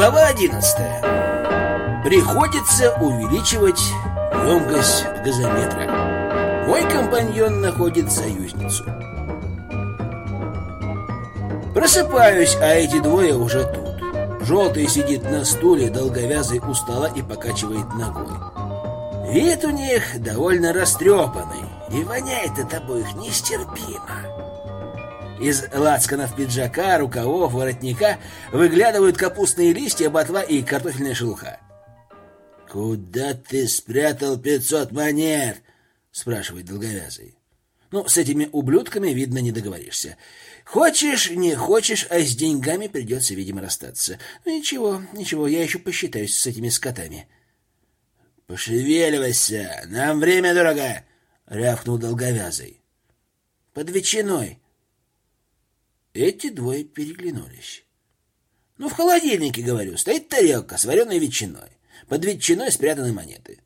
Глава 11. Приходится увеличивать емкость газометра. Мой компаньон находит союзницу. Просыпаюсь, а эти двое уже тут. Желтый сидит на стуле, долговязый устала и покачивает ногой. Вид у них довольно растрепанный, и воняет от обоих нестерпимо. Из лацканов пиджака, рукавов, воротника выглядывают капустные листья, ботва и картофельная шелуха. «Куда ты спрятал пятьсот монет?» — спрашивает долговязый. Ну, с этими ублюдками, видно, не договоришься. Хочешь, не хочешь, а с деньгами придется, видимо, расстаться. Ну, ничего, ничего, я еще посчитаюсь с этими скотами. «Пошевеливайся, нам время дорого!» — рявкнул долговязый. «Под ветчиной», эти двое переглянулись. Ну, в холодильнике, говорю, стоит тарелка с вареной ветчиной. Под ветчиной спрятаны монеты.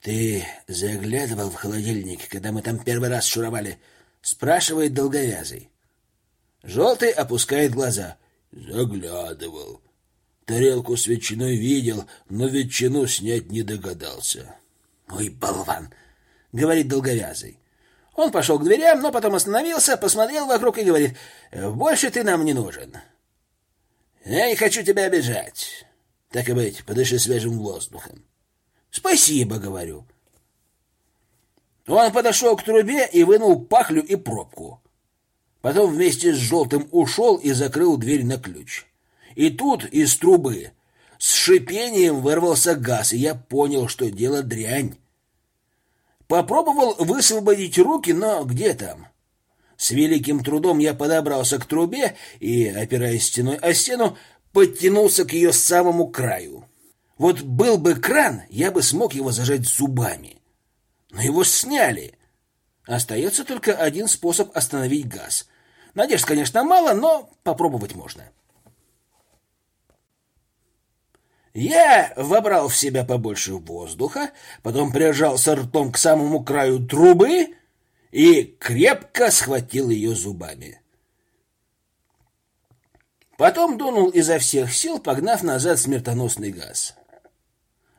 Ты заглядывал в холодильник, когда мы там первый раз шуровали? Спрашивает долговязый. Желтый опускает глаза. Заглядывал. Тарелку с ветчиной видел, но ветчину снять не догадался. Ой, болван, говорит долговязый. Он пошел к дверям, но потом остановился, посмотрел вокруг и говорит, «Больше ты нам не нужен. Я не хочу тебя обижать. Так и быть, подыши свежим воздухом». «Спасибо», — говорю. Он подошел к трубе и вынул пахлю и пробку. Потом вместе с желтым ушел и закрыл дверь на ключ. И тут из трубы с шипением вырвался газ, и я понял, что дело дрянь. Попробовал высвободить руки, но где там? С великим трудом я подобрался к трубе и, опираясь стеной о стену, подтянулся к ее самому краю. Вот был бы кран, я бы смог его зажать зубами. Но его сняли. Остается только один способ остановить газ. Надежд, конечно, мало, но попробовать можно. Я вобрал в себя побольше воздуха, потом прижался ртом к самому краю трубы и крепко схватил ее зубами. Потом дунул изо всех сил, погнав назад смертоносный газ.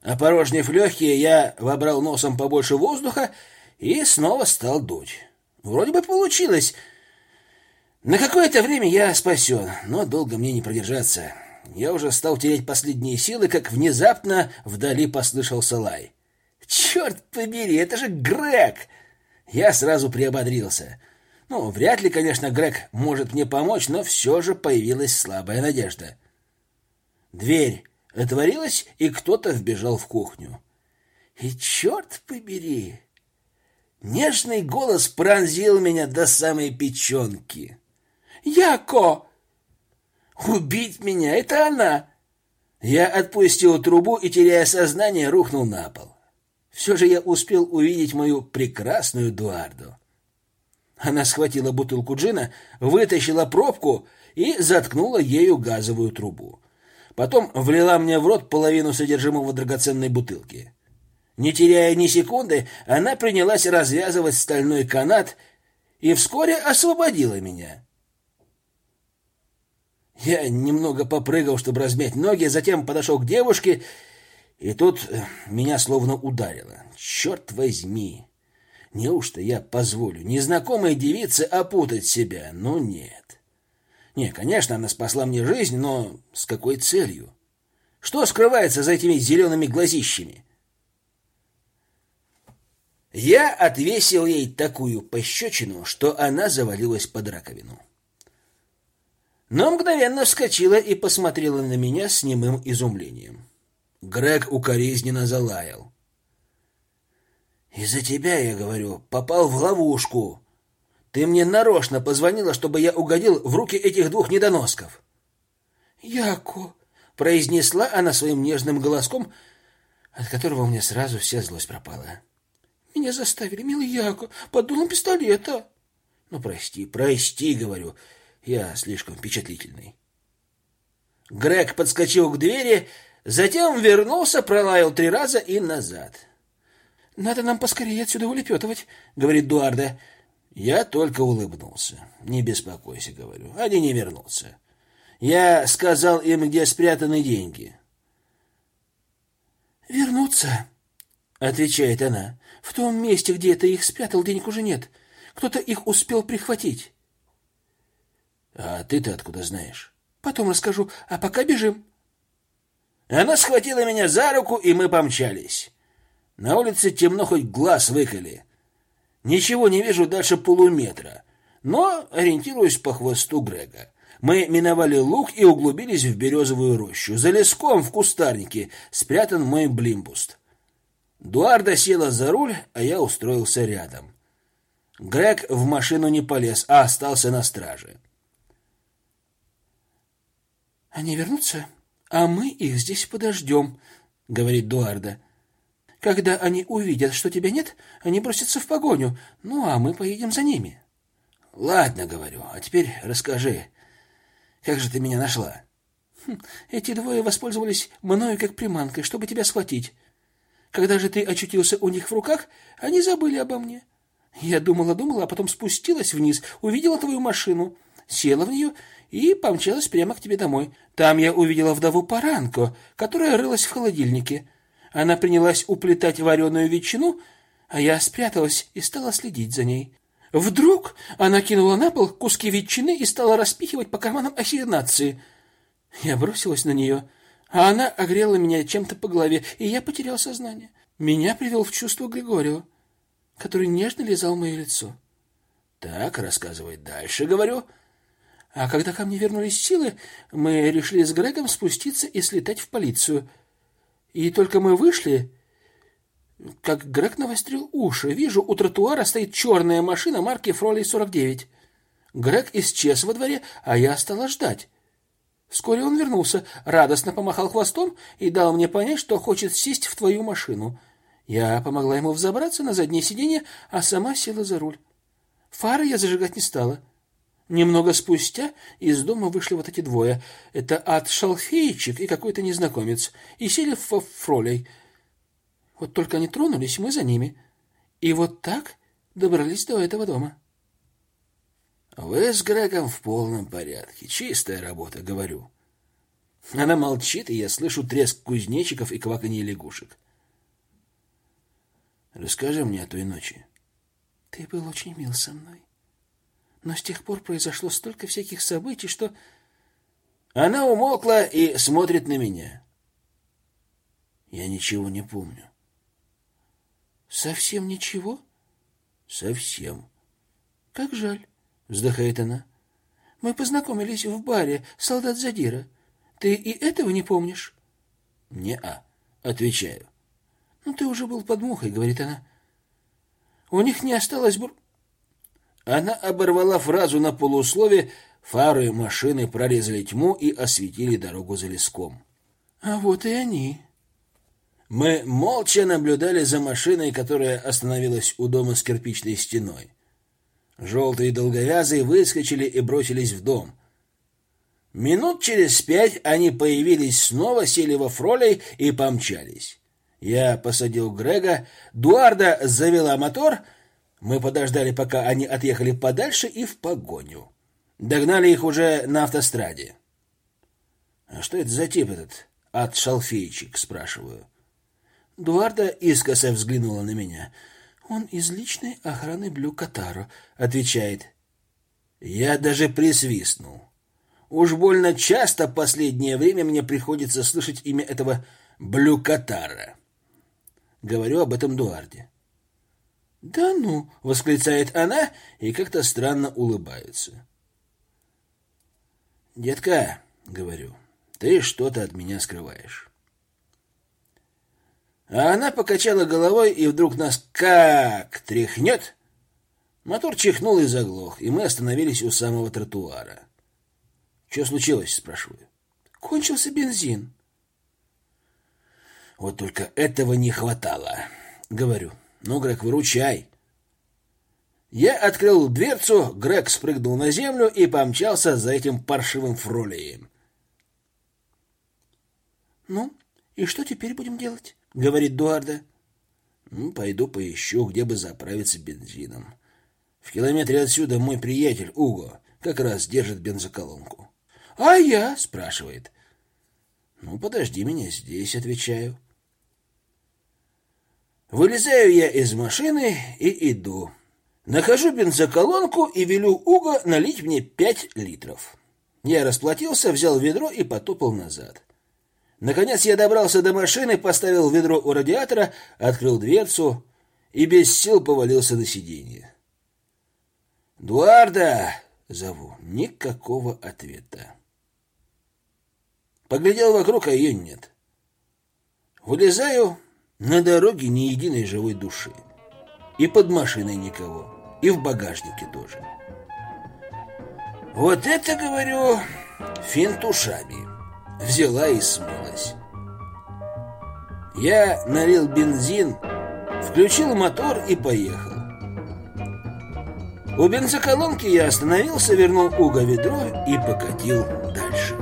Опорожнив легкие, я вобрал носом побольше воздуха и снова стал дуть. Вроде бы получилось. На какое-то время я спасен, но долго мне не продержаться. Я уже стал терять последние силы, как внезапно вдали послышался лай. «Черт побери, это же Грег!» Я сразу приободрился. Ну, вряд ли, конечно, Грег может мне помочь, но все же появилась слабая надежда. Дверь отворилась, и кто-то вбежал в кухню. И черт побери! Нежный голос пронзил меня до самой печенки. «Яко!» Убить меня — это она. Я отпустил трубу и, теряя сознание, рухнул на пол. Все же я успел увидеть мою прекрасную Дуарду. Она схватила бутылку джина, вытащила пробку и заткнула ею газовую трубу. Потом влила мне в рот половину содержимого драгоценной бутылки. Не теряя ни секунды, она принялась развязывать стальной канат и вскоре освободила меня. Я немного попрыгал, чтобы размять ноги, затем подошел к девушке, и тут э, меня словно ударило. Черт возьми! Неужто я позволю незнакомой девице опутать себя? Ну нет. Не, конечно, она спасла мне жизнь, но с какой целью? Что скрывается за этими зелеными глазищами? Я отвесил ей такую пощечину, что она завалилась под раковину но мгновенно вскочила и посмотрела на меня с немым изумлением. Грег укоризненно залаял. «Из-за тебя, я говорю, попал в ловушку. Ты мне нарочно позвонила, чтобы я угодил в руки этих двух недоносков». «Яко», — произнесла она своим нежным голоском, от которого у меня сразу вся злость пропала. «Меня заставили, милый Яко, под дулом пистолета». «Ну, прости, прости, — говорю, — я слишком впечатлительный. Грег подскочил к двери, затем вернулся, пролаял три раза и назад. «Надо нам поскорее отсюда улепетывать», — говорит Дуарда. Я только улыбнулся. «Не беспокойся», — говорю, — «они не вернутся». Я сказал им, где спрятаны деньги. «Вернуться», — отвечает она. «В том месте, где ты их спрятал, денег уже нет. Кто-то их успел прихватить». «А ты-то откуда знаешь?» «Потом расскажу, а пока бежим». Она схватила меня за руку, и мы помчались. На улице темно, хоть глаз выколи. Ничего не вижу дальше полуметра, но ориентируюсь по хвосту Грега. Мы миновали луг и углубились в березовую рощу. За леском в кустарнике спрятан мой блимбуст. Дуарда села за руль, а я устроился рядом. Грег в машину не полез, а остался на страже. «Они вернутся, а мы их здесь подождем», — говорит Дуарда. «Когда они увидят, что тебя нет, они бросятся в погоню, ну а мы поедем за ними». «Ладно, — говорю, — а теперь расскажи, как же ты меня нашла? Хм, эти двое воспользовались мною как приманкой, чтобы тебя схватить. Когда же ты очутился у них в руках, они забыли обо мне. Я думала-думала, а потом спустилась вниз, увидела твою машину, села в нее и помчалась прямо к тебе домой. Там я увидела вдову Паранко, которая рылась в холодильнике. Она принялась уплетать вареную ветчину, а я спряталась и стала следить за ней. Вдруг она кинула на пол куски ветчины и стала распихивать по карманам ассигнации. Я бросилась на нее, а она огрела меня чем-то по голове, и я потерял сознание. Меня привел в чувство Григорио, который нежно лизал мое лицо. Так, рассказывай дальше, говорю. А когда ко мне вернулись силы, мы решили с Грегом спуститься и слетать в полицию. И только мы вышли, как Грег навострил уши. Вижу, у тротуара стоит черная машина марки Фролей-49. Грег исчез во дворе, а я стала ждать. Вскоре он вернулся, радостно помахал хвостом и дал мне понять, что хочет сесть в твою машину. Я помогла ему взобраться на заднее сиденье, а сама села за руль. Фары я зажигать не стала. Немного спустя из дома вышли вот эти двое. Это от Шалфейчик и какой-то незнакомец. И сели в Фролей — вот только они тронулись, мы за ними. И вот так добрались до этого дома. Вы с Грегом в полном порядке. Чистая работа, говорю. Она молчит, и я слышу треск кузнечиков и кваканье лягушек. Расскажи мне о той ночи. Ты был очень мил со мной. Но с тех пор произошло столько всяких событий, что... Она умолкла и смотрит на меня. Я ничего не помню. Совсем ничего? Совсем. Как жаль, вздыхает она. Мы познакомились в баре Солдат Задира. Ты и этого не помнишь? Не-а, отвечаю. Ну ты уже был под мухой, говорит она. У них не осталось бур... Она оборвала фразу на полуслове, фары машины прорезали тьму и осветили дорогу за леском. А вот и они. Мы молча наблюдали за машиной, которая остановилась у дома с кирпичной стеной. Желтые долговязые выскочили и бросились в дом. Минут через пять они появились снова, сели во фролей и помчались. Я посадил Грега, Дуарда завела мотор, мы подождали, пока они отъехали подальше и в погоню. Догнали их уже на автостраде. — А что это за тип этот от шалфейчик, спрашиваю. Дуарда искоса взглянула на меня. «Он из личной охраны Блю Катаро», — отвечает. Я даже присвистнул. Уж больно часто последнее время мне приходится слышать имя этого Блю Катара. Говорю об этом Дуарде. «Да ну!» — восклицает она и как-то странно улыбается. «Детка», — говорю, — «ты что-то от меня скрываешь». А она покачала головой и вдруг нас как тряхнет. Мотор чихнул и заглох, и мы остановились у самого тротуара. «Что случилось?» — спрашиваю. «Кончился бензин». «Вот только этого не хватало», — говорю. «Ну, Грег, выручай». Я открыл дверцу, Грег спрыгнул на землю и помчался за этим паршивым фролеем. «Ну, и что теперь будем делать?» говорит Дуарда. Ну, пойду поищу, где бы заправиться бензином. В километре отсюда мой приятель Уго как раз держит бензоколонку. «А я?» — спрашивает. «Ну, подожди меня здесь», — отвечаю. Вылезаю я из машины и иду. Нахожу бензоколонку и велю Уго налить мне пять литров. Я расплатился, взял ведро и потопал назад. Наконец я добрался до машины, поставил ведро у радиатора, открыл дверцу и без сил повалился на сиденье. «Дуарда!» — зову. Никакого ответа. Поглядел вокруг, а ее нет. Вылезаю, на дороге ни единой живой души. И под машиной никого, и в багажнике тоже. Вот это, говорю, финт ушами. Взяла и смылась. Я налил бензин, включил мотор и поехал. У бензоколонки я остановился, вернул Уго ведро и покатил дальше.